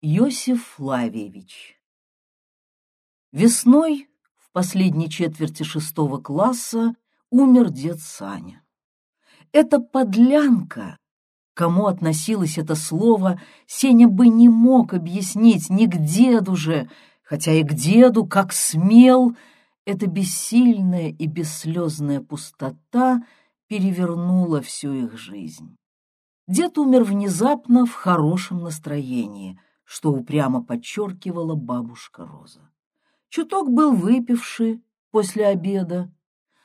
Иосиф Флавиевич Весной, в последней четверти шестого класса, умер дед Саня. Эта подлянка, кому относилось это слово, Сеня бы не мог объяснить ни к деду же, хотя и к деду, как смел, эта бессильная и бесслезная пустота перевернула всю их жизнь. Дед умер внезапно в хорошем настроении, что упрямо подчеркивала бабушка Роза. Чуток был выпивший после обеда.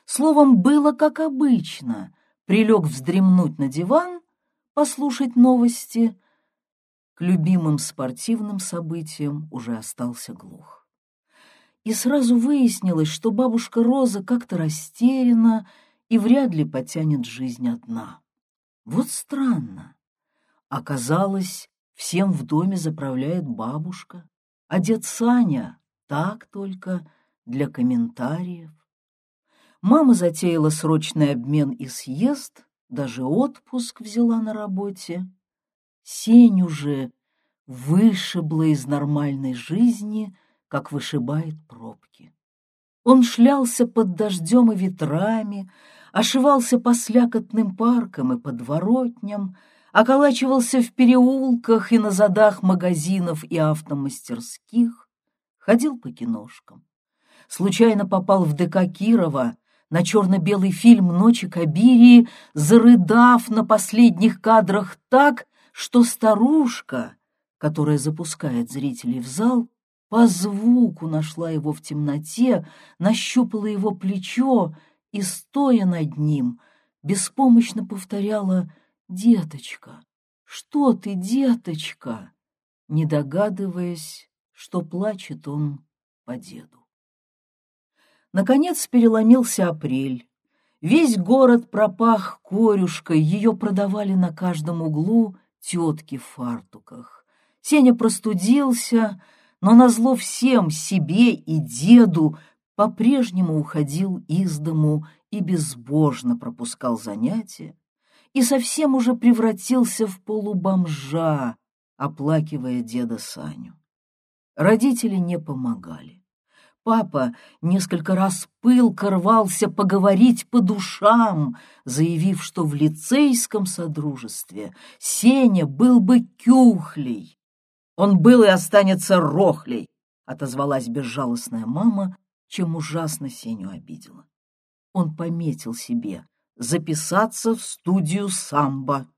Словом, было как обычно. Прилег вздремнуть на диван, послушать новости. К любимым спортивным событиям уже остался глух. И сразу выяснилось, что бабушка Роза как-то растеряна и вряд ли потянет жизнь одна. Вот странно. Оказалось, всем в доме заправляет бабушка, а дед Саня так только для комментариев. Мама затеяла срочный обмен и съезд, даже отпуск взяла на работе. Сеню же вышибла из нормальной жизни, как вышибает пробки. Он шлялся под дождем и ветрами, ошивался по слякотным паркам и подворотням, околачивался в переулках и на задах магазинов и автомастерских, ходил по киношкам. Случайно попал в ДК Кирова на черно-белый фильм «Ночи Кабирии», зарыдав на последних кадрах так, что старушка, которая запускает зрителей в зал, по звуку нашла его в темноте, нащупала его плечо и, стоя над ним, беспомощно повторяла «Деточка, что ты, деточка?» не догадываясь, что плачет он по деду. Наконец переломился апрель. Весь город пропах корюшкой, ее продавали на каждом углу тетки в фартуках. Сеня простудился, но назло всем, себе и деду, по-прежнему уходил из дому и безбожно пропускал занятия, и совсем уже превратился в полубомжа, оплакивая деда Саню. Родители не помогали. Папа несколько раз пылко рвался поговорить по душам, заявив, что в лицейском содружестве Сеня был бы кюхлей. Он был и останется рохлей, отозвалась безжалостная мама, чем ужасно Сеню обидела. Он пометил себе записаться в студию самбо.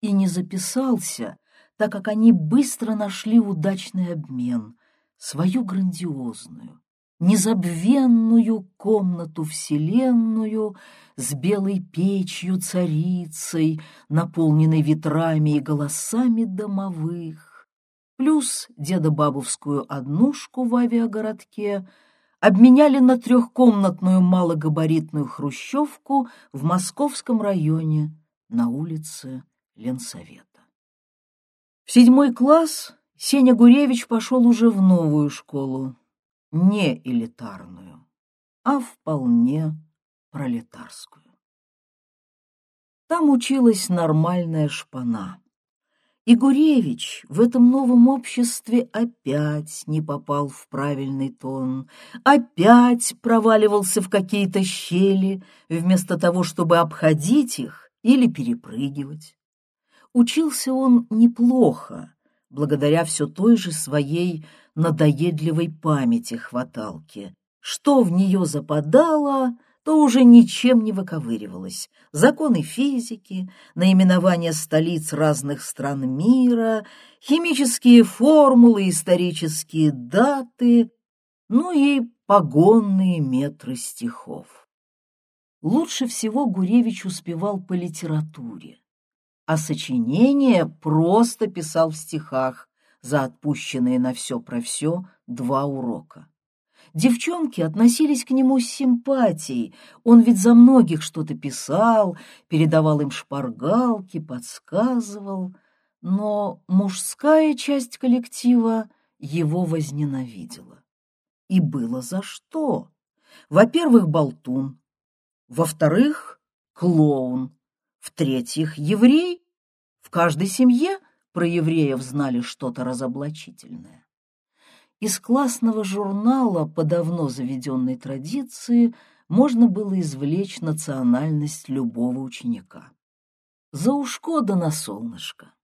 И не записался, так как они быстро нашли удачный обмен, свою грандиозную, незабвенную комнату-вселенную с белой печью царицей, наполненной ветрами и голосами домовых, плюс дедобабовскую однушку в авиагородке — обменяли на трехкомнатную малогабаритную хрущевку в московском районе на улице Ленсовета. В седьмой класс Сеня Гуревич пошел уже в новую школу, не элитарную, а вполне пролетарскую. Там училась нормальная шпана. И Гуревич в этом новом обществе опять не попал в правильный тон, опять проваливался в какие-то щели, вместо того, чтобы обходить их или перепрыгивать. Учился он неплохо, благодаря все той же своей надоедливой памяти хваталки. Что в нее западало, то уже ничем не выковыривалось. Законы физики, наименования столиц разных стран мира, химические формулы, исторические даты, ну и погонные метры стихов. Лучше всего Гуревич успевал по литературе, а сочинения просто писал в стихах за отпущенные на все про все два урока. Девчонки относились к нему с симпатией. Он ведь за многих что-то писал, передавал им шпаргалки, подсказывал. Но мужская часть коллектива его возненавидела. И было за что. Во-первых, болтун. Во-вторых, клоун. В-третьих, еврей. В каждой семье про евреев знали что-то разоблачительное. Из классного журнала по давно заведенной традиции можно было извлечь национальность любого ученика. За ушко да на солнышко.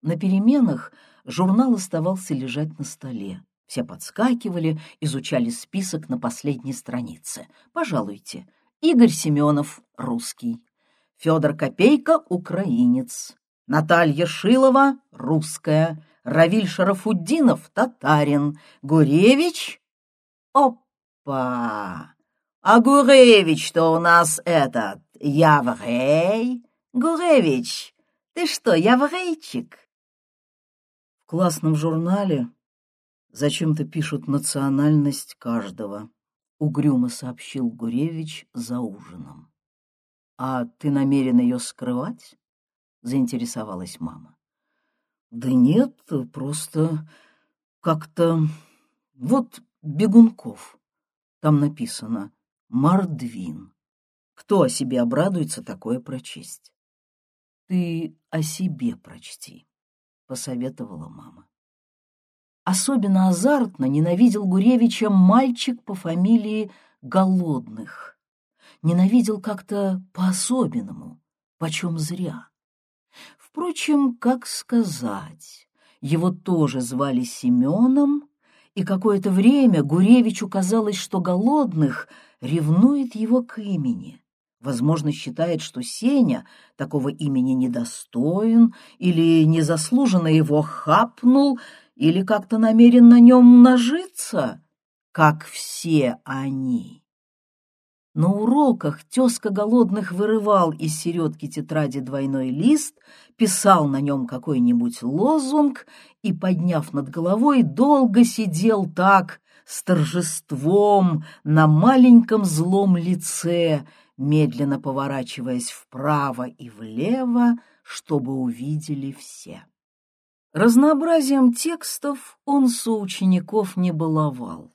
На переменах журнал оставался лежать на столе. Все подскакивали, изучали список на последней странице. Пожалуйте, Игорь Семенов — русский, Федор Копейка — украинец, Наталья Шилова — русская, Равиль Шарафуддинов — татарин, Гуревич — опа! А Гуревич-то у нас этот, еврей? Гуревич, ты что, еврейчик? В классном журнале зачем-то пишут национальность каждого, угрюмо сообщил Гуревич за ужином. «А ты намерен ее скрывать?» — заинтересовалась мама. «Да нет, просто как-то... Вот Бегунков. Там написано «Мордвин». Кто о себе обрадуется такое прочесть?» «Ты о себе прочти», — посоветовала мама. Особенно азартно ненавидел Гуревича мальчик по фамилии Голодных ненавидел как-то по-особенному, почем зря. Впрочем, как сказать, его тоже звали Семеном, и какое-то время Гуревичу казалось, что голодных ревнует его к имени. Возможно, считает, что Сеня такого имени недостоин или незаслуженно его хапнул, или как-то намерен на нем нажиться, как все они. На уроках тезка голодных вырывал из середки тетради двойной лист, писал на нем какой-нибудь лозунг и, подняв над головой, долго сидел так, с торжеством, на маленьком злом лице, медленно поворачиваясь вправо и влево, чтобы увидели все. Разнообразием текстов он соучеников не баловал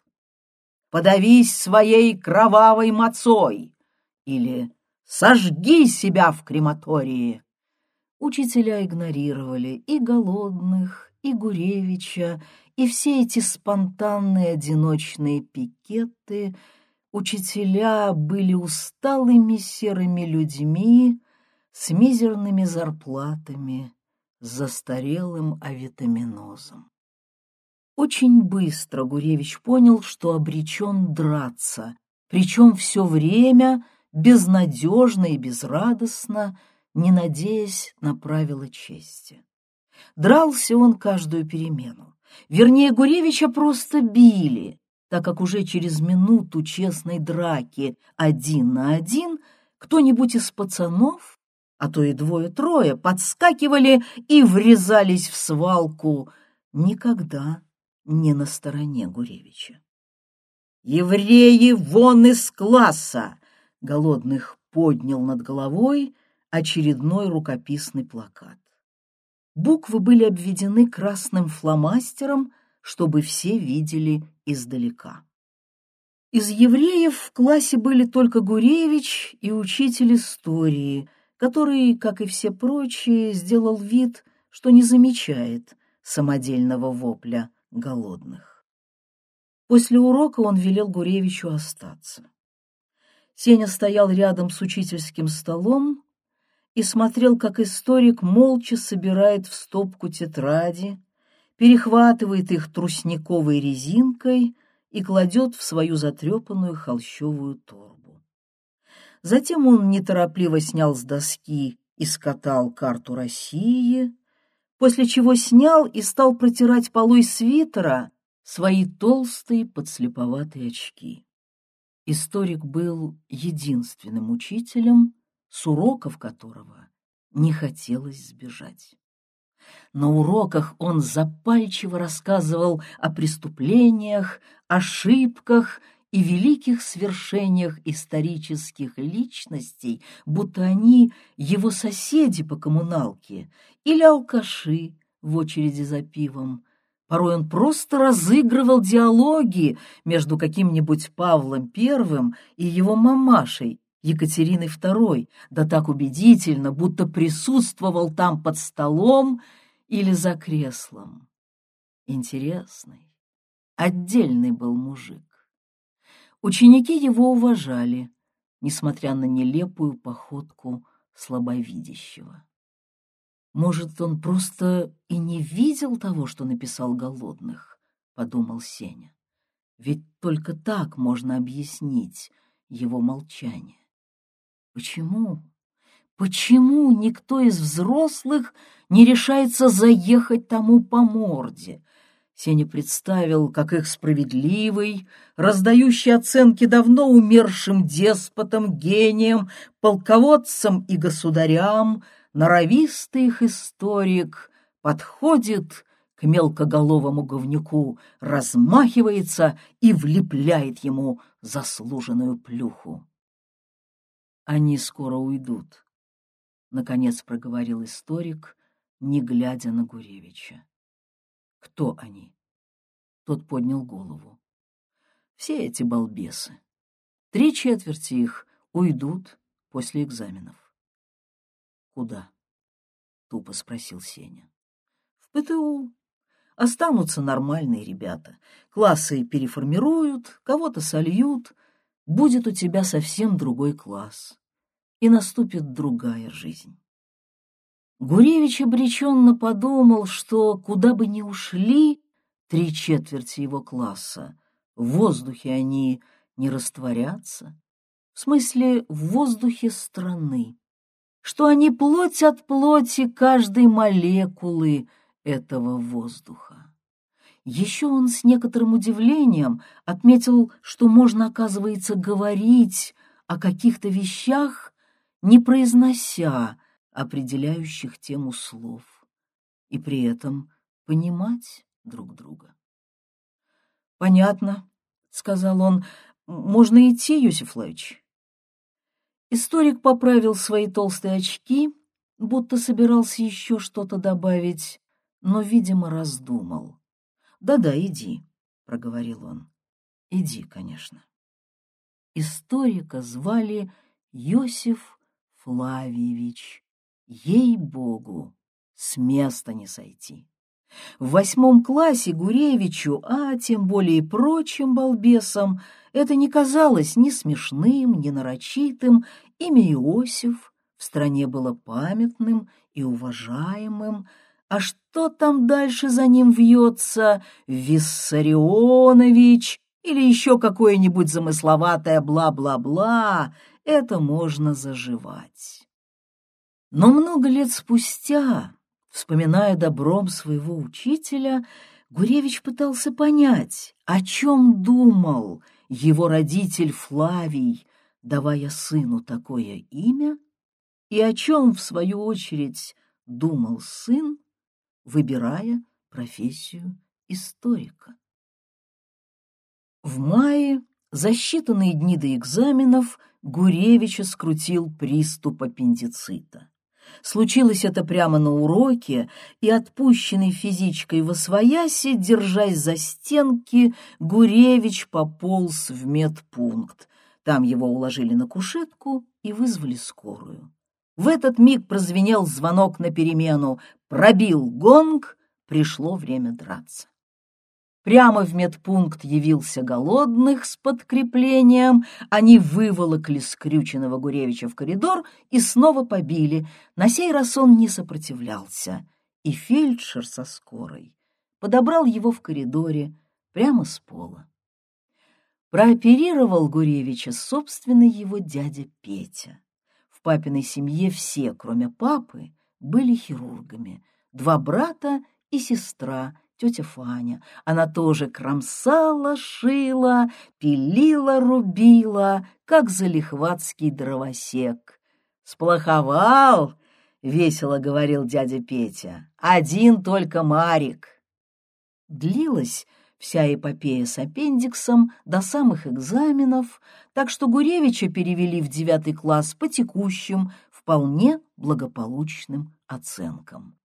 подавись своей кровавой мочой или сожги себя в крематории. Учителя игнорировали и голодных, и Гуревича, и все эти спонтанные одиночные пикеты. Учителя были усталыми серыми людьми с мизерными зарплатами, с застарелым авитаминозом. Очень быстро Гуревич понял, что обречен драться, причем все время безнадежно и безрадостно, не надеясь на правила чести. Дрался он каждую перемену. Вернее, Гуревича просто били, так как уже через минуту честной драки один на один кто-нибудь из пацанов, а то и двое-трое, подскакивали и врезались в свалку. Никогда не на стороне Гуревича. «Евреи вон из класса!» — Голодных поднял над головой очередной рукописный плакат. Буквы были обведены красным фломастером, чтобы все видели издалека. Из евреев в классе были только Гуревич и учитель истории, который, как и все прочие, сделал вид, что не замечает самодельного вопля голодных. После урока он велел Гуревичу остаться. Сеня стоял рядом с учительским столом и смотрел, как историк молча собирает в стопку тетради, перехватывает их тростниковой резинкой и кладет в свою затрепанную холщовую торбу. Затем он неторопливо снял с доски и скатал карту России, после чего снял и стал протирать полой свитера свои толстые подслеповатые очки. Историк был единственным учителем, с уроков которого не хотелось сбежать. На уроках он запальчиво рассказывал о преступлениях, ошибках и великих свершениях исторических личностей, будто они его соседи по коммуналке или алкаши в очереди за пивом. Порой он просто разыгрывал диалоги между каким-нибудь Павлом Первым и его мамашей, Екатериной II, да так убедительно, будто присутствовал там под столом или за креслом. Интересный, отдельный был мужик. Ученики его уважали, несмотря на нелепую походку слабовидящего. Может, он просто и не видел того, что написал «Голодных», — подумал Сеня. Ведь только так можно объяснить его молчание. Почему? Почему никто из взрослых не решается заехать тому по морде? Сеня представил, как их справедливый, раздающий оценки давно умершим деспотам, гениям, полководцам и государям, норовистый их историк подходит к мелкоголовому говнюку, размахивается и влепляет ему заслуженную плюху. Они скоро уйдут, — наконец проговорил историк, не глядя на Гуревича. Кто они? Тот поднял голову. Все эти балбесы. Три четверти их уйдут после экзаменов. Куда? Тупо спросил Сеня. В ПТУ. Останутся нормальные ребята. Классы переформируют, кого-то сольют. Будет у тебя совсем другой класс. И наступит другая жизнь. Гуревич обреченно подумал, что куда бы ни ушли три четверти его класса, в воздухе они не растворятся, в смысле в воздухе страны, что они плоть от плоти каждой молекулы этого воздуха. Еще он с некоторым удивлением отметил, что можно, оказывается, говорить о каких-то вещах, не произнося определяющих тему слов, и при этом понимать друг друга. «Понятно», — сказал он, — «можно идти, Юсиф Лэч?» Историк поправил свои толстые очки, будто собирался еще что-то добавить, но, видимо, раздумал. «Да-да, иди», — проговорил он. «Иди, конечно». Историка звали Йосиф Флавиевич. Ей-богу, с места не сойти. В восьмом классе Гуревичу, а тем более прочим балбесам, это не казалось ни смешным, ни нарочитым. Имя Иосиф в стране было памятным и уважаемым, а что там дальше за ним вьется, Виссарионович или еще какое-нибудь замысловатое бла-бла-бла, это можно заживать. Но много лет спустя, вспоминая добром своего учителя, Гуревич пытался понять, о чем думал его родитель Флавий, давая сыну такое имя, и о чем, в свою очередь, думал сын, выбирая профессию историка. В мае, за считанные дни до экзаменов, Гуревича скрутил приступ аппендицита. Случилось это прямо на уроке, и отпущенный физичкой во свояси, держась за стенки, Гуревич пополз в медпункт. Там его уложили на кушетку и вызвали скорую. В этот миг прозвенел звонок на перемену, пробил гонг, пришло время драться. Прямо в медпункт явился голодных с подкреплением. Они выволокли скрюченного Гуревича в коридор и снова побили. На сей раз он не сопротивлялся. И фельдшер со скорой подобрал его в коридоре прямо с пола. Прооперировал Гуревича собственный его дядя Петя. В папиной семье все, кроме папы, были хирургами. Два брата и сестра — тетя Фаня. Она тоже кромсала, шила, пилила, рубила, как залихватский дровосек. «Сплоховал!» — весело говорил дядя Петя. «Один только Марик!» Длилась вся эпопея с аппендиксом до самых экзаменов, так что Гуревича перевели в девятый класс по текущим, вполне благополучным оценкам.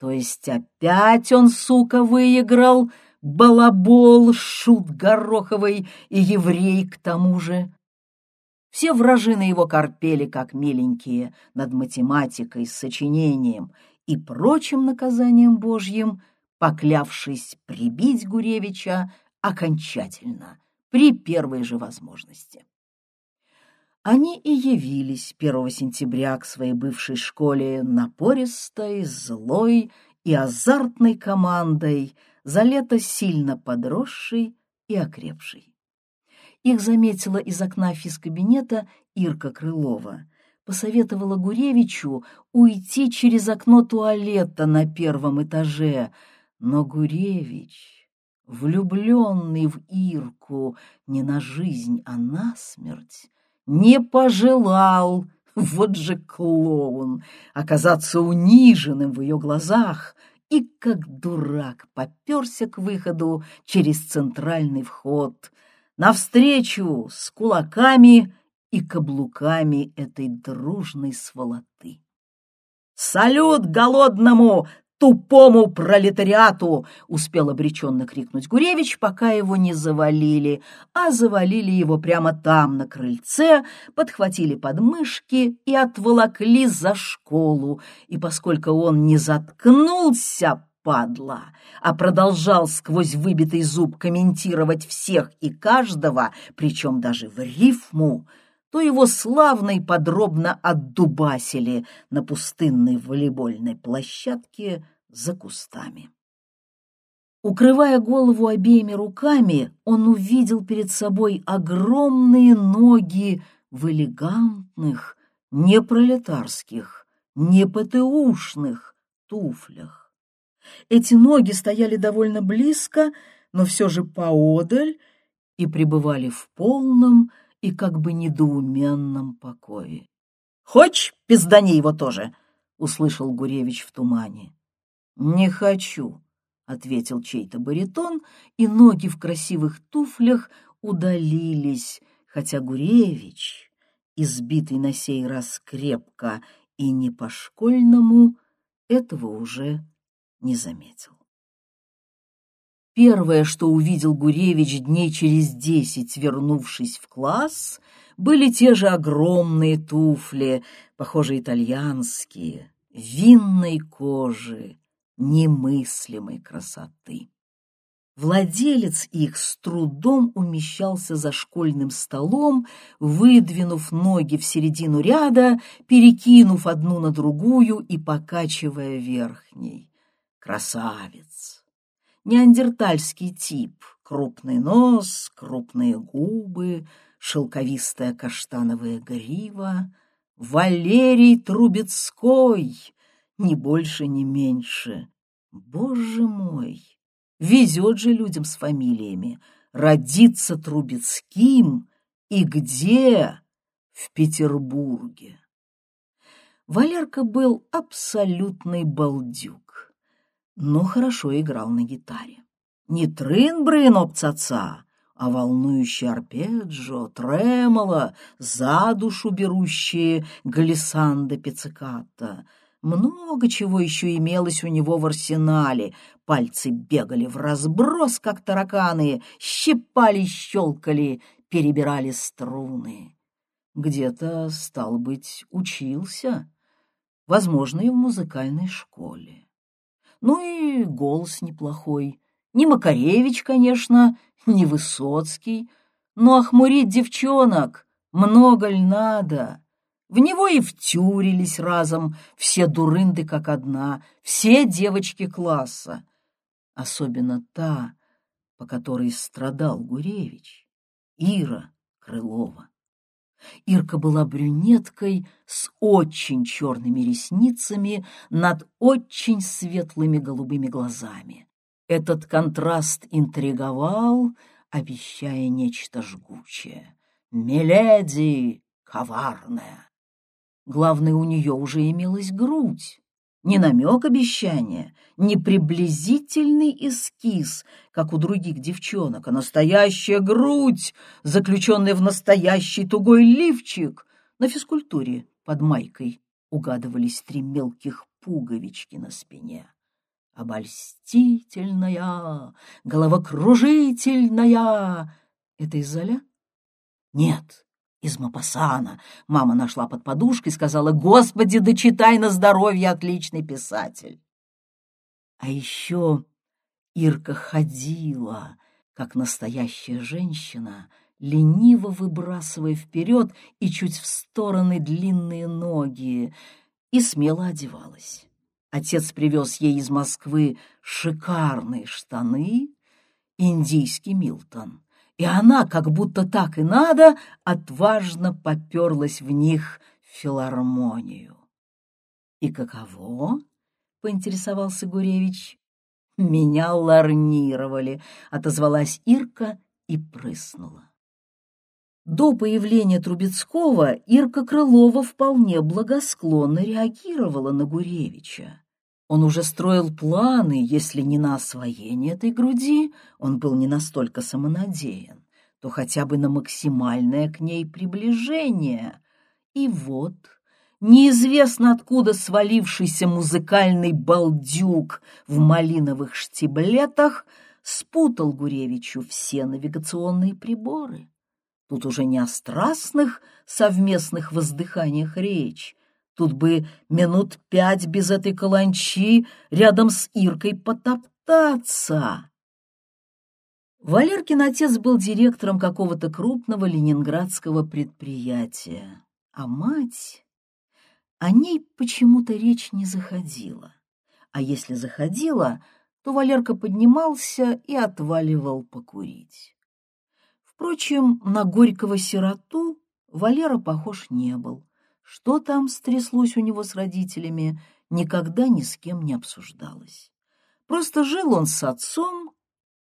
То есть опять он, сука, выиграл, балабол, шут гороховый и еврей к тому же. Все вражины его корпели, как миленькие, над математикой, сочинением, и прочим наказанием Божьим, поклявшись прибить Гуревича окончательно при первой же возможности. Они и явились 1 сентября к своей бывшей школе напористой, злой и азартной командой, за лето сильно подросшей и окрепшей. Их заметила из окна физкабинета Ирка Крылова. Посоветовала Гуревичу уйти через окно туалета на первом этаже, но Гуревич, влюбленный в Ирку не на жизнь, а на смерть, не пожелал, вот же клоун, оказаться униженным в ее глазах. И, как дурак, поперся к выходу через центральный вход, навстречу с кулаками и каблуками этой дружной сволоты. «Салют голодному тупому пролетариату!» — успел обреченно крикнуть Гуревич, пока его не завалили, а завалили его прямо там, на крыльце, подхватили подмышки и отволокли за школу. И поскольку он не заткнулся, падла, а продолжал сквозь выбитый зуб комментировать всех и каждого, причем даже в рифму, то его славно и подробно отдубасили на пустынной волейбольной площадке за кустами. Укрывая голову обеими руками, он увидел перед собой огромные ноги в элегантных, не пролетарских, не ПТУшных туфлях. Эти ноги стояли довольно близко, но все же поодаль и пребывали в полном, и как бы недоуменном покое. — Хочешь, пиздани его тоже? — услышал Гуревич в тумане. — Не хочу, — ответил чей-то баритон, и ноги в красивых туфлях удалились, хотя Гуревич, избитый на сей раз крепко и не по-школьному, этого уже не заметил. Первое, что увидел Гуревич дней через десять, вернувшись в класс, были те же огромные туфли, похоже, итальянские, винной кожи, немыслимой красоты. Владелец их с трудом умещался за школьным столом, выдвинув ноги в середину ряда, перекинув одну на другую и покачивая верхней. Красавец! Неандертальский тип. Крупный нос, крупные губы, шелковистая каштановая грива. Валерий Трубецкой, ни больше, ни меньше. Боже мой, везет же людям с фамилиями. Родиться Трубецким и где? В Петербурге. Валерка был абсолютный балдюк но хорошо играл на гитаре. Не трын-брын обцаца, а волнующий арпеджио, тремоло, за душу берущие глиссанда пицциката. Много чего еще имелось у него в арсенале. Пальцы бегали в разброс, как тараканы, щипали, щелкали, перебирали струны. Где-то, стал быть, учился, возможно, и в музыкальной школе. Ну и голос неплохой. Не Макаревич, конечно, не Высоцкий, но охмурить девчонок много ль надо? В него и втюрились разом все дурынды как одна, все девочки класса. Особенно та, по которой страдал Гуревич, Ира Крылова. Ирка была брюнеткой с очень черными ресницами над очень светлыми голубыми глазами. Этот контраст интриговал, обещая нечто жгучее. «Миледи коварная!» Главное, у нее уже имелась грудь, ни намек обещания, ни приблизительный эскиз, как у других девчонок, а настоящая грудь, заключенная в настоящий тугой лифчик. На физкультуре под майкой угадывались три мелких пуговички на спине. Обольстительная, головокружительная. Это из? Нет, из Мапасана. Мама нашла под подушкой и сказала, «Господи, дочитай на здоровье, отличный писатель!» А еще Ирка ходила, как настоящая женщина, лениво выбрасывая вперед и чуть в стороны длинные ноги, и смело одевалась. Отец привез ей из Москвы шикарные штаны, индийский Милтон, и она, как будто так и надо, отважно поперлась в них филармонию. «И каково?» — поинтересовался Гуревич. «Меня ларнировали», — отозвалась Ирка и прыснула. До появления Трубецкого Ирка Крылова вполне благосклонно реагировала на Гуревича. Он уже строил планы, если не на освоение этой груди, он был не настолько самонадеян, то хотя бы на максимальное к ней приближение. И вот неизвестно откуда свалившийся музыкальный балдюк в малиновых штиблетах спутал Гуревичу все навигационные приборы. Тут уже не о страстных совместных воздыханиях речь. Тут бы минут пять без этой каланчи рядом с Иркой потоптаться. Валеркин отец был директором какого-то крупного ленинградского предприятия, а мать... О ней почему-то речь не заходила. А если заходила, то Валерка поднимался и отваливал покурить. Впрочем, на горького сироту Валера похож не был. Что там стряслось у него с родителями, никогда ни с кем не обсуждалось. Просто жил он с отцом,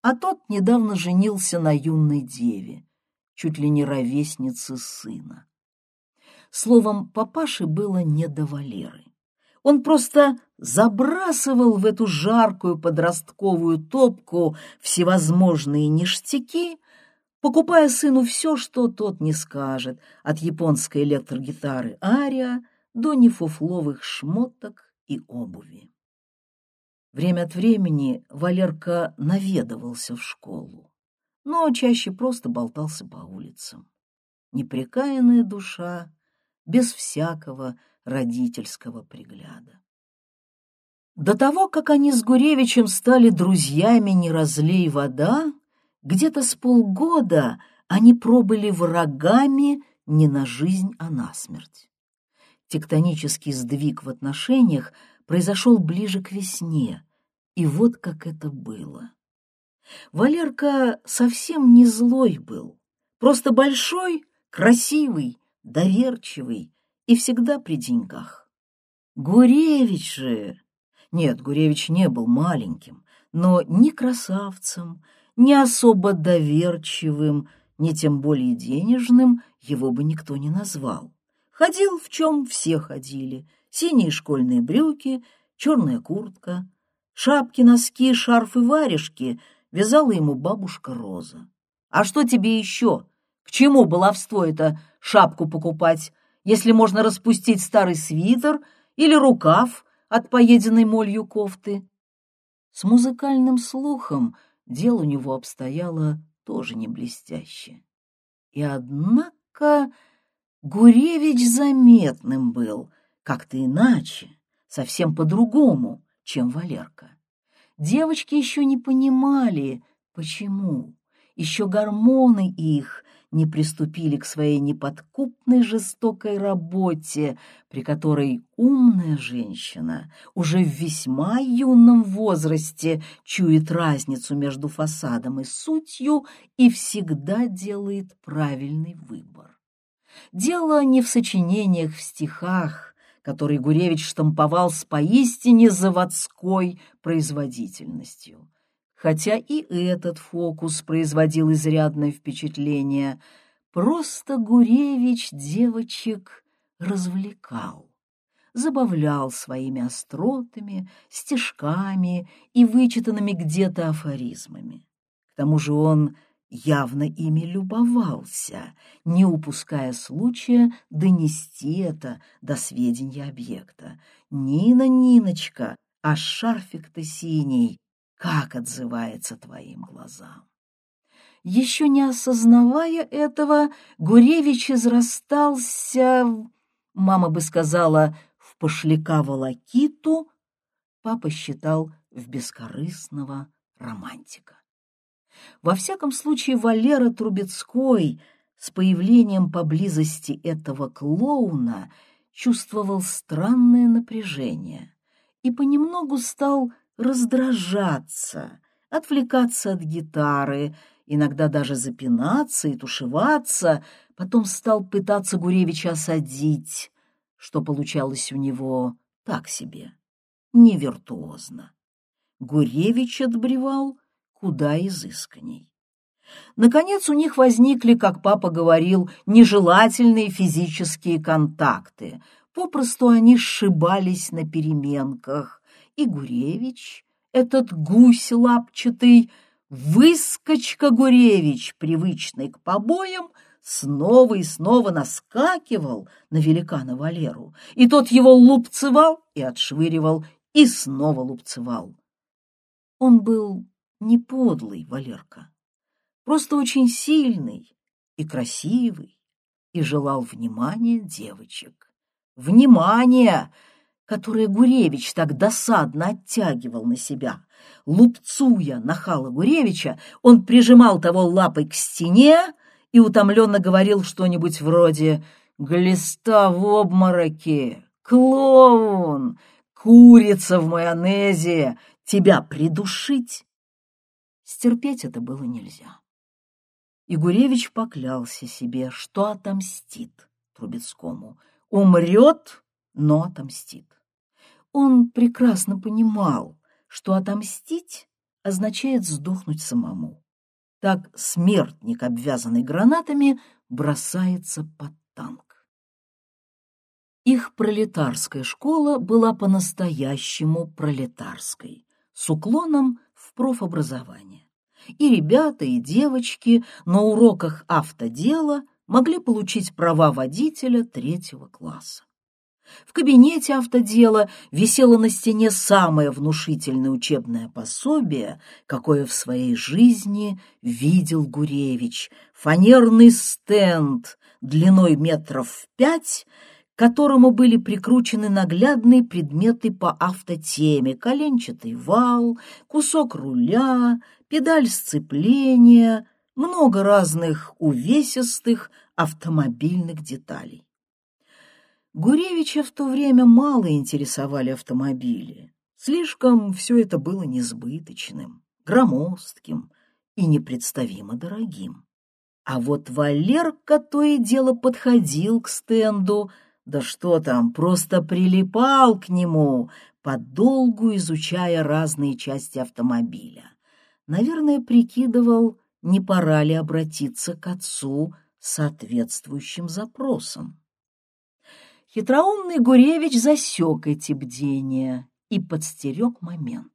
а тот недавно женился на юной деве, чуть ли не ровеснице сына. Словом, папаше было не до Валеры. Он просто забрасывал в эту жаркую подростковую топку всевозможные ништяки, покупая сыну все, что тот не скажет, от японской электрогитары Ария до нефуфловых шмоток и обуви. Время от времени Валерка наведывался в школу, но чаще просто болтался по улицам. Непрекаянная душа, без всякого родительского пригляда. До того, как они с Гуревичем стали друзьями «Не разлей вода», где-то с полгода они пробыли врагами не на жизнь, а на смерть. Тектонический сдвиг в отношениях произошел ближе к весне, и вот как это было. Валерка совсем не злой был, просто большой, красивый, доверчивый и всегда при деньгах. Гуревич же... Нет, Гуревич не был маленьким, но ни красавцем, ни особо доверчивым, ни тем более денежным его бы никто не назвал. Ходил, в чем все ходили. Синие школьные брюки, черная куртка, шапки, носки, шарфы, варежки вязала ему бабушка Роза. А что тебе еще? К чему баловство это шапку покупать, если можно распустить старый свитер или рукав от поеденной молью кофты? С музыкальным слухом — Дело у него обстояло тоже не блестяще. И однако Гуревич заметным был, как-то иначе, совсем по-другому, чем Валерка. Девочки еще не понимали, почему. Еще гормоны их не приступили к своей неподкупной жестокой работе, при которой умная женщина уже в весьма юном возрасте чует разницу между фасадом и сутью и всегда делает правильный выбор. Дело не в сочинениях в стихах, которые Гуревич штамповал с поистине заводской производительностью хотя и этот фокус производил изрядное впечатление. Просто Гуревич девочек развлекал, забавлял своими остротами, стишками и вычитанными где-то афоризмами. К тому же он явно ими любовался, не упуская случая донести это до сведения объекта. «Нина, Ниночка, а шарфик-то синий, как отзывается твоим глазам. Еще не осознавая этого, Гуревич израстался, мама бы сказала, в пошляка-волокиту, папа считал в бескорыстного романтика. Во всяком случае, Валера Трубецкой с появлением поблизости этого клоуна чувствовал странное напряжение и понемногу стал раздражаться, отвлекаться от гитары, иногда даже запинаться и тушеваться, потом стал пытаться Гуревича осадить, что получалось у него так себе, не виртуозно. Гуревич отбревал куда изысканней. Наконец у них возникли, как папа говорил, нежелательные физические контакты. Попросту они сшибались на переменках, и Гуревич, этот гусь лапчатый, выскочка Гуревич, привычный к побоям, снова и снова наскакивал на великана Валеру, и тот его лупцевал и отшвыривал, и снова лупцевал. Он был не подлый Валерка, просто очень сильный и красивый, и желал внимания девочек. Внимания, которое Гуревич так досадно оттягивал на себя. Лупцуя нахала Гуревича, он прижимал того лапой к стене и утомленно говорил что-нибудь вроде «Глиста в обмороке! Клоун! Курица в майонезе! Тебя придушить!» Стерпеть это было нельзя. И Гуревич поклялся себе, что отомстит Трубецкому. Умрет, но отомстит. Он прекрасно понимал, что отомстить означает сдохнуть самому. Так смертник, обвязанный гранатами, бросается под танк. Их пролетарская школа была по-настоящему пролетарской, с уклоном в профобразование. И ребята, и девочки на уроках автодела могли получить права водителя третьего класса. В кабинете автодела висело на стене самое внушительное учебное пособие, какое в своей жизни видел Гуревич. Фанерный стенд длиной метров пять к которому были прикручены наглядные предметы по автотеме, коленчатый вал, кусок руля, педаль сцепления, много разных увесистых автомобильных деталей. Гуревича в то время мало интересовали автомобили. Слишком все это было несбыточным, громоздким и непредставимо дорогим. А вот Валерка то и дело подходил к стенду – да что там, просто прилипал к нему, подолгу изучая разные части автомобиля. Наверное, прикидывал, не пора ли обратиться к отцу с соответствующим запросом. Хитроумный Гуревич засек эти бдения и подстерег момент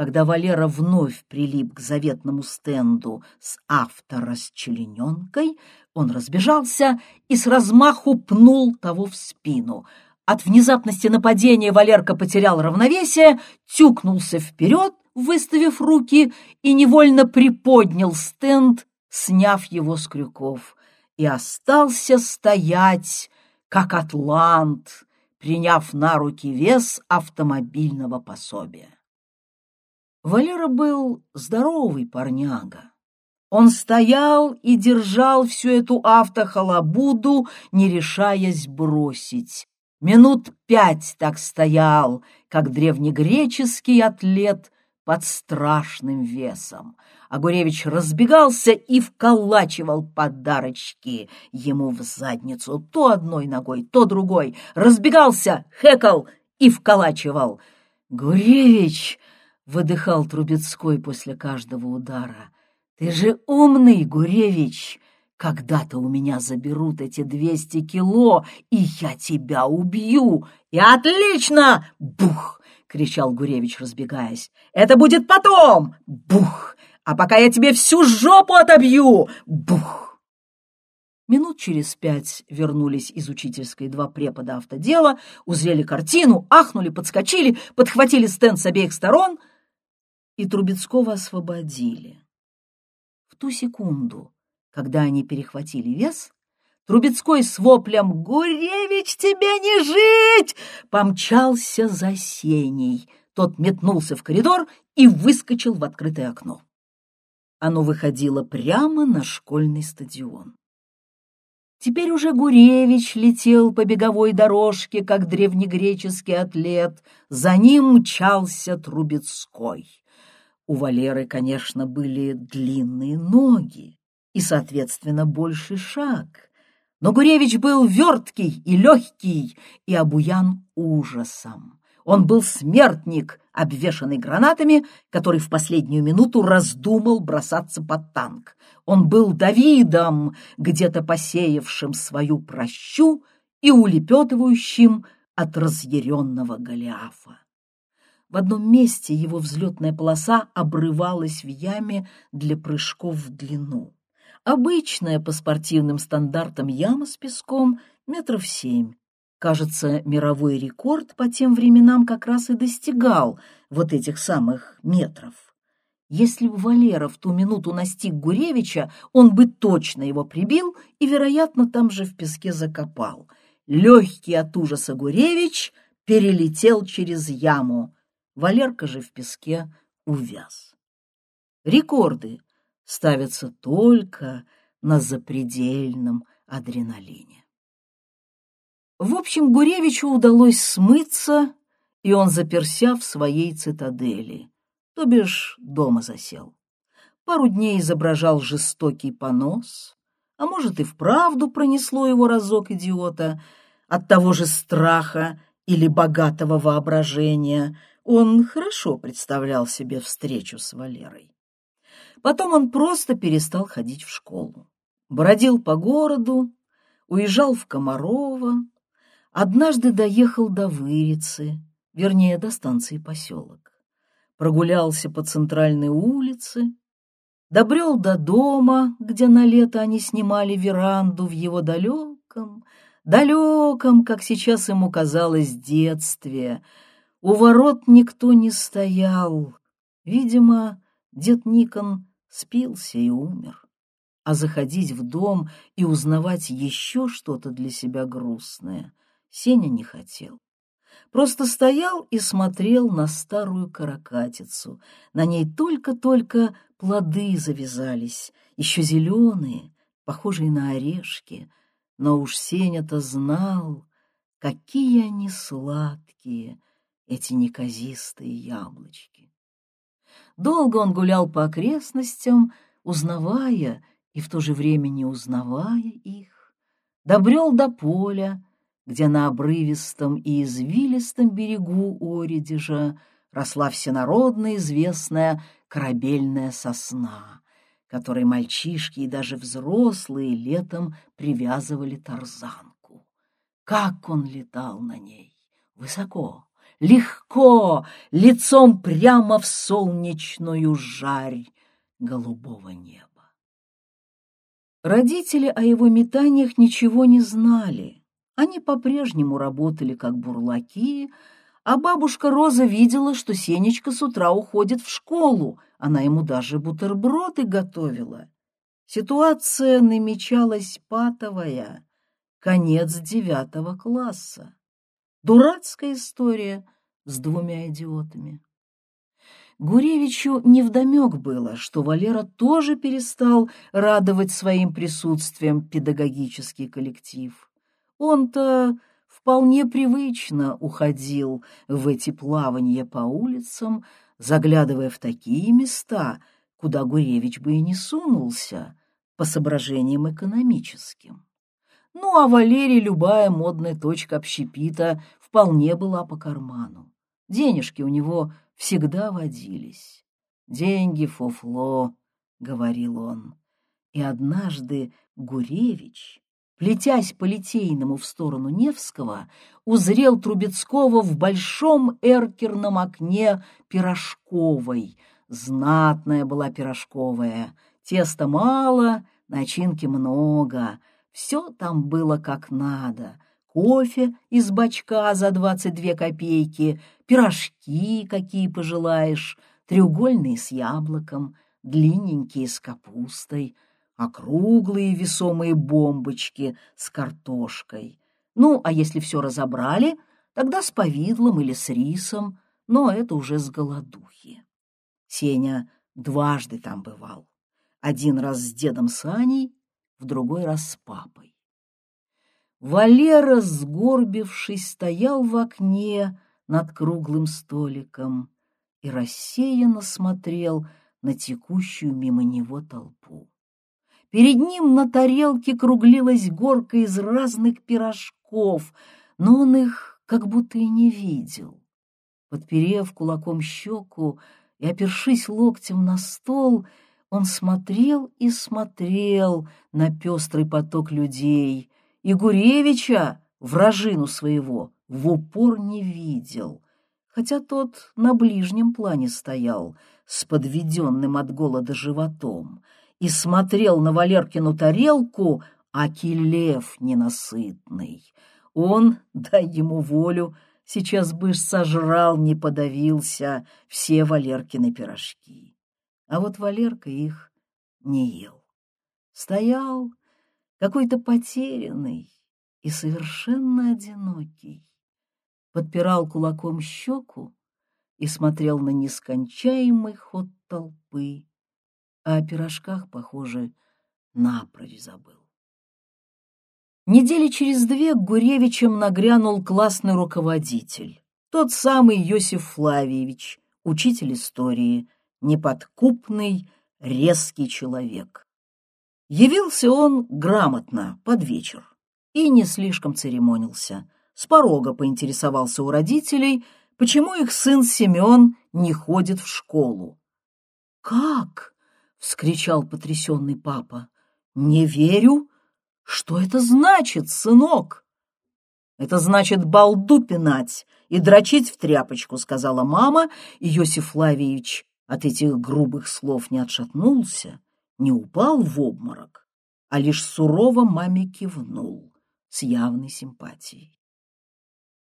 когда Валера вновь прилип к заветному стенду с авторасчлененкой, он разбежался и с размаху пнул того в спину. От внезапности нападения Валерка потерял равновесие, тюкнулся вперед, выставив руки, и невольно приподнял стенд, сняв его с крюков, и остался стоять, как атлант, приняв на руки вес автомобильного пособия. Валера был здоровый парняга. Он стоял и держал всю эту автохалабуду, не решаясь бросить. Минут пять так стоял, как древнегреческий атлет под страшным весом. Огуревич разбегался и вколачивал подарочки ему в задницу то одной ногой, то другой. Разбегался, хэкал и вколачивал. «Гуревич!» выдыхал Трубецкой после каждого удара. «Ты же умный, Гуревич! Когда-то у меня заберут эти двести кило, и я тебя убью!» «И отлично!» «Бух!» — кричал Гуревич, разбегаясь. «Это будет потом!» «Бух! А пока я тебе всю жопу отобью!» «Бух!» Минут через пять вернулись из учительской два препода автодела, узрели картину, ахнули, подскочили, подхватили стенд с обеих сторон — и Трубецкого освободили. В ту секунду, когда они перехватили вес, Трубецкой с воплем «Гуревич, тебе не жить!» помчался за сеней. Тот метнулся в коридор и выскочил в открытое окно. Оно выходило прямо на школьный стадион. Теперь уже Гуревич летел по беговой дорожке, как древнегреческий атлет. За ним мчался Трубецкой. У Валеры, конечно, были длинные ноги и, соответственно, больший шаг. Но Гуревич был верткий и легкий, и обуян ужасом. Он был смертник, обвешанный гранатами, который в последнюю минуту раздумал бросаться под танк. Он был Давидом, где-то посеявшим свою прощу и улепетывающим от разъяренного Голиафа. В одном месте его взлетная полоса обрывалась в яме для прыжков в длину. Обычная по спортивным стандартам яма с песком метров семь. Кажется, мировой рекорд по тем временам как раз и достигал вот этих самых метров. Если бы Валера в ту минуту настиг Гуревича, он бы точно его прибил и, вероятно, там же в песке закопал. Легкий от ужаса Гуревич перелетел через яму. Валерка же в песке увяз. Рекорды ставятся только на запредельном адреналине. В общем, Гуревичу удалось смыться, и он заперся в своей цитадели, то бишь дома засел. Пару дней изображал жестокий понос, а может и вправду пронесло его разок идиота от того же страха или богатого воображения. Он хорошо представлял себе встречу с Валерой. Потом он просто перестал ходить в школу. Бродил по городу, уезжал в Комарова, однажды доехал до Вырицы, вернее, до станции поселок. Прогулялся по центральной улице, добрел до дома, где на лето они снимали веранду в его далеком, далеком, как сейчас ему казалось, детстве. У ворот никто не стоял. Видимо, дед Никон спился и умер. А заходить в дом и узнавать еще что-то для себя грустное Сеня не хотел. Просто стоял и смотрел на старую каракатицу. На ней только-только плоды завязались, еще зеленые, похожие на орешки. Но уж Сеня-то знал, какие они сладкие, эти неказистые яблочки. Долго он гулял по окрестностям, узнавая и в то же время не узнавая их. Добрел до поля, где на обрывистом и извилистом берегу Оридежа росла всенародно известная корабельная сосна, которой мальчишки и даже взрослые летом привязывали тарзанку. Как он летал на ней! Высоко, легко, лицом прямо в солнечную жарь голубого неба. Родители о его метаниях ничего не знали. Они по-прежнему работали как бурлаки, а бабушка Роза видела, что Сенечка с утра уходит в школу, она ему даже бутерброды готовила. Ситуация намечалась патовая, конец девятого класса. Дурацкая история с двумя идиотами. Гуревичу невдомек было, что Валера тоже перестал радовать своим присутствием педагогический коллектив. Он-то вполне привычно уходил в эти плавания по улицам, заглядывая в такие места, куда Гуревич бы и не сунулся, по соображениям экономическим. Ну, а Валерий любая модная точка общепита вполне была по карману. Денежки у него всегда водились. «Деньги, фуфло», — говорил он. И однажды Гуревич, плетясь по Литейному в сторону Невского, узрел Трубецкого в большом эркерном окне пирожковой. Знатная была пирожковая, теста мало, начинки много — все там было как надо. Кофе из бачка за двадцать две копейки, пирожки, какие пожелаешь, треугольные с яблоком, длинненькие с капустой, округлые весомые бомбочки с картошкой. Ну, а если все разобрали, тогда с повидлом или с рисом, но это уже с голодухи. Сеня дважды там бывал. Один раз с дедом Саней, в другой раз с папой. Валера, сгорбившись, стоял в окне над круглым столиком и рассеянно смотрел на текущую мимо него толпу. Перед ним на тарелке круглилась горка из разных пирожков, но он их как будто и не видел. Подперев кулаком щеку и опершись локтем на стол, он смотрел и смотрел на пестрый поток людей, и Гуревича, вражину своего, в упор не видел, хотя тот на ближнем плане стоял с подведенным от голода животом и смотрел на Валеркину тарелку, аки лев ненасытный. Он, дай ему волю, сейчас бы сожрал, не подавился все Валеркины пирожки. А вот Валерка их не ел. Стоял какой-то потерянный и совершенно одинокий. Подпирал кулаком щеку и смотрел на нескончаемый ход толпы, а о пирожках, похоже, напрочь забыл. Недели через две к Гуревичам нагрянул классный руководитель, тот самый Йосиф Флавиевич, учитель истории, неподкупный, резкий человек. Явился он грамотно, под вечер, и не слишком церемонился. С порога поинтересовался у родителей, почему их сын Семен не ходит в школу. «Как?» — вскричал потрясенный папа. «Не верю. Что это значит, сынок?» «Это значит балду пинать и дрочить в тряпочку», — сказала мама, и Йосиф Лавиевич от этих грубых слов не отшатнулся, не упал в обморок, а лишь сурово маме кивнул с явной симпатией.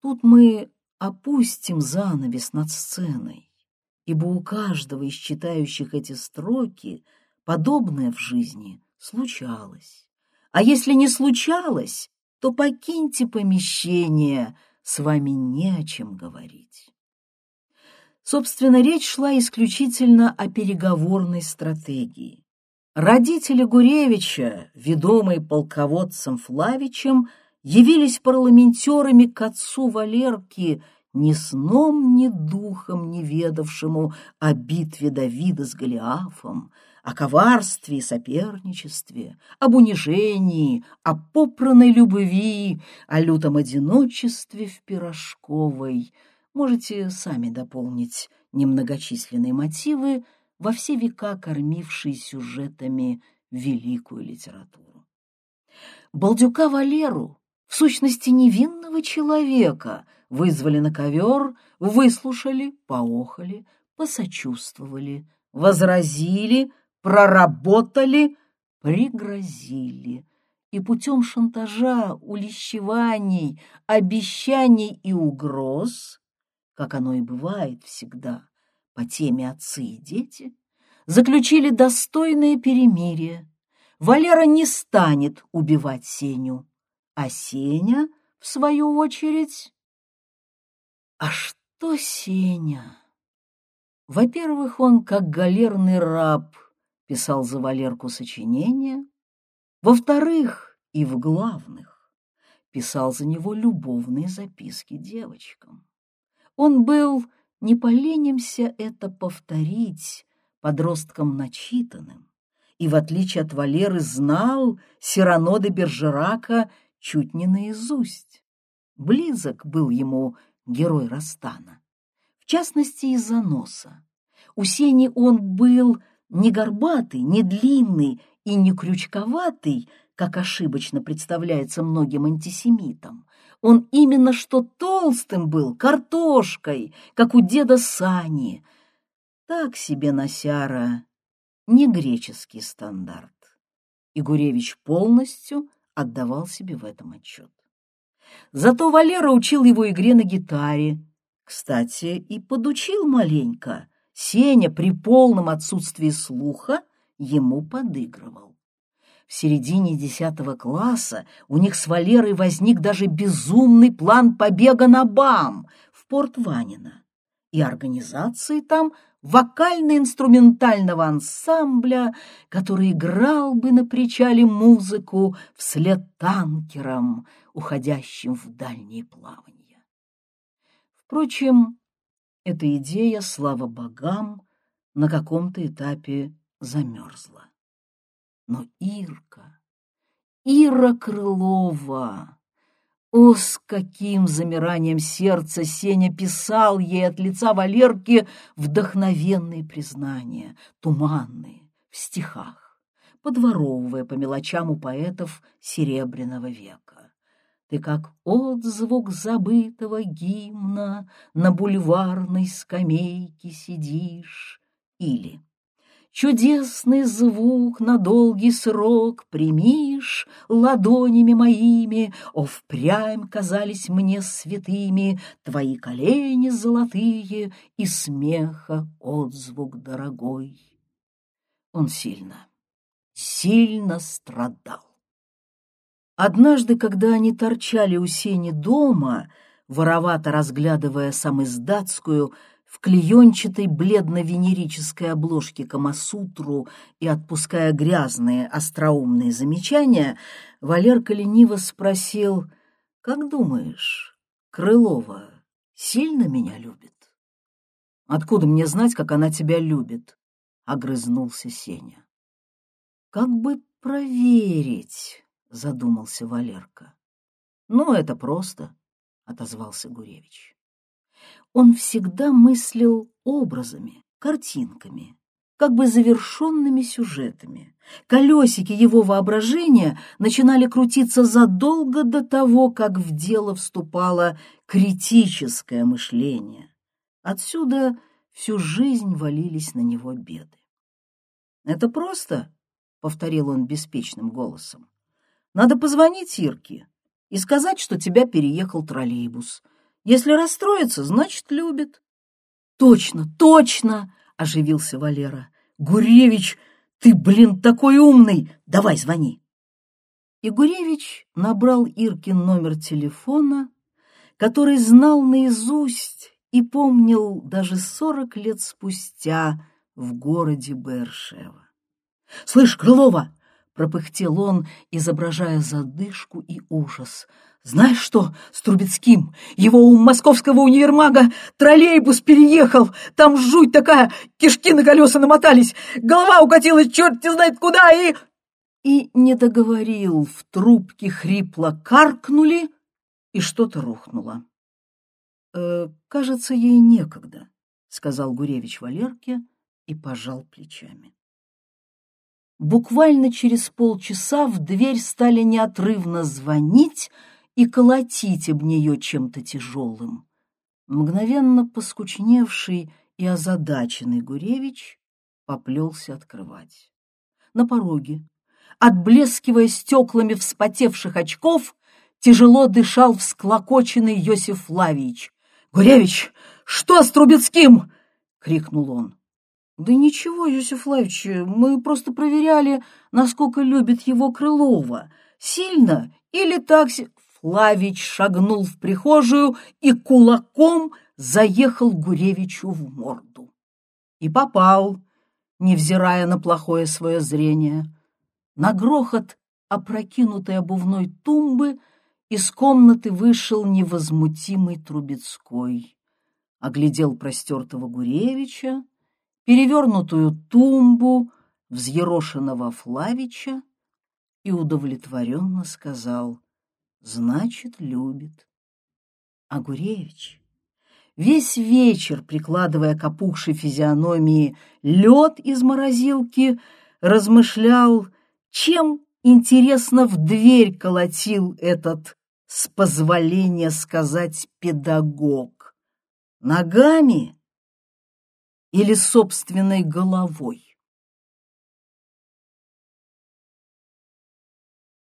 Тут мы опустим занавес над сценой, ибо у каждого из читающих эти строки подобное в жизни случалось. А если не случалось, то покиньте помещение, с вами не о чем говорить. Собственно, речь шла исключительно о переговорной стратегии. Родители Гуревича, ведомые полководцем Флавичем, явились парламентерами к отцу Валерки, ни сном, ни духом не ведавшему о битве Давида с Голиафом, о коварстве и соперничестве, об унижении, о попранной любви, о лютом одиночестве в Пирожковой. Можете сами дополнить немногочисленные мотивы, во все века кормивший сюжетами великую литературу. Балдюка Валеру, в сущности невинного человека, вызвали на ковер, выслушали, поохали, посочувствовали, возразили, проработали, пригрозили. И путем шантажа, улещеваний, обещаний и угроз, как оно и бывает всегда, по теме «Отцы и дети» заключили достойное перемирие. Валера не станет убивать Сеню, а Сеня, в свою очередь... А что Сеня? Во-первых, он, как галерный раб, писал за Валерку сочинения. Во-вторых, и в главных, писал за него любовные записки девочкам. Он был не поленимся это повторить подросткам начитанным, и, в отличие от Валеры, знал Сирано де Бержерака чуть не наизусть. Близок был ему герой Растана, в частности, из-за носа. У Сени он был не горбатый, не длинный и не крючковатый, как ошибочно представляется многим антисемитам, он именно что толстым был, картошкой, как у деда Сани. Так себе Носяра не греческий стандарт. И Гуревич полностью отдавал себе в этом отчет. Зато Валера учил его игре на гитаре. Кстати, и подучил маленько. Сеня при полном отсутствии слуха ему подыгрывал. В середине десятого класса у них с Валерой возник даже безумный план побега на БАМ в порт Ванина и организации там вокально-инструментального ансамбля, который играл бы на причале музыку вслед танкерам, уходящим в дальние плавания. Впрочем, эта идея, слава богам, на каком-то этапе замерзла. Но Ирка, Ира Крылова, о, с каким замиранием сердца Сеня писал ей от лица Валерки вдохновенные признания, туманные, в стихах, подворовывая по мелочам у поэтов Серебряного века. Ты как отзвук забытого гимна на бульварной скамейке сидишь. Или Чудесный звук на долгий срок примишь ладонями моими, О, впрямь казались мне святыми Твои колени золотые и смеха отзвук дорогой. Он сильно, сильно страдал. Однажды, когда они торчали у сени дома, воровато разглядывая самиздатскую, в клеенчатой бледно-венерической обложке Камасутру и отпуская грязные остроумные замечания, Валерка лениво спросил, «Как думаешь, Крылова сильно меня любит?» «Откуда мне знать, как она тебя любит?» — огрызнулся Сеня. «Как бы проверить?» — задумался Валерка. «Ну, это просто», — отозвался Гуревич он всегда мыслил образами, картинками, как бы завершенными сюжетами. Колесики его воображения начинали крутиться задолго до того, как в дело вступало критическое мышление. Отсюда всю жизнь валились на него беды. «Это просто», — повторил он беспечным голосом. «Надо позвонить Ирке и сказать, что тебя переехал троллейбус. Если расстроится, значит, любит. Точно, точно, оживился Валера. Гуревич, ты, блин, такой умный. Давай, звони. И Гуревич набрал Иркин номер телефона, который знал наизусть и помнил даже сорок лет спустя в городе Бершева. «Слышь, Крылова!» — пропыхтел он, изображая задышку и ужас. Знаешь что с Трубецким? Его у московского универмага троллейбус переехал. Там жуть такая, кишки на колеса намотались. Голова укатилась черт не знает куда и... И не договорил, в трубке хрипло каркнули, и что-то рухнуло. «Э, «Кажется, ей некогда», — сказал Гуревич Валерке и пожал плечами. Буквально через полчаса в дверь стали неотрывно звонить, и колотить об нее чем-то тяжелым. Мгновенно поскучневший и озадаченный Гуревич поплелся открывать. На пороге, отблескивая стеклами вспотевших очков, тяжело дышал всклокоченный Йосиф Лавич. «Гуревич, что с Трубецким?» — крикнул он. «Да ничего, Йосиф Лавич, мы просто проверяли, насколько любит его Крылова. Сильно или так...» Лавич шагнул в прихожую и кулаком заехал Гуревичу в морду. И попал, невзирая на плохое свое зрение. На грохот опрокинутой обувной тумбы из комнаты вышел невозмутимый Трубецкой. Оглядел простертого Гуревича, перевернутую тумбу, взъерошенного Флавича и удовлетворенно сказал — значит, любит. А Гуревич, весь вечер, прикладывая к опухшей физиономии лед из морозилки, размышлял, чем, интересно, в дверь колотил этот, с позволения сказать, педагог. Ногами или собственной головой?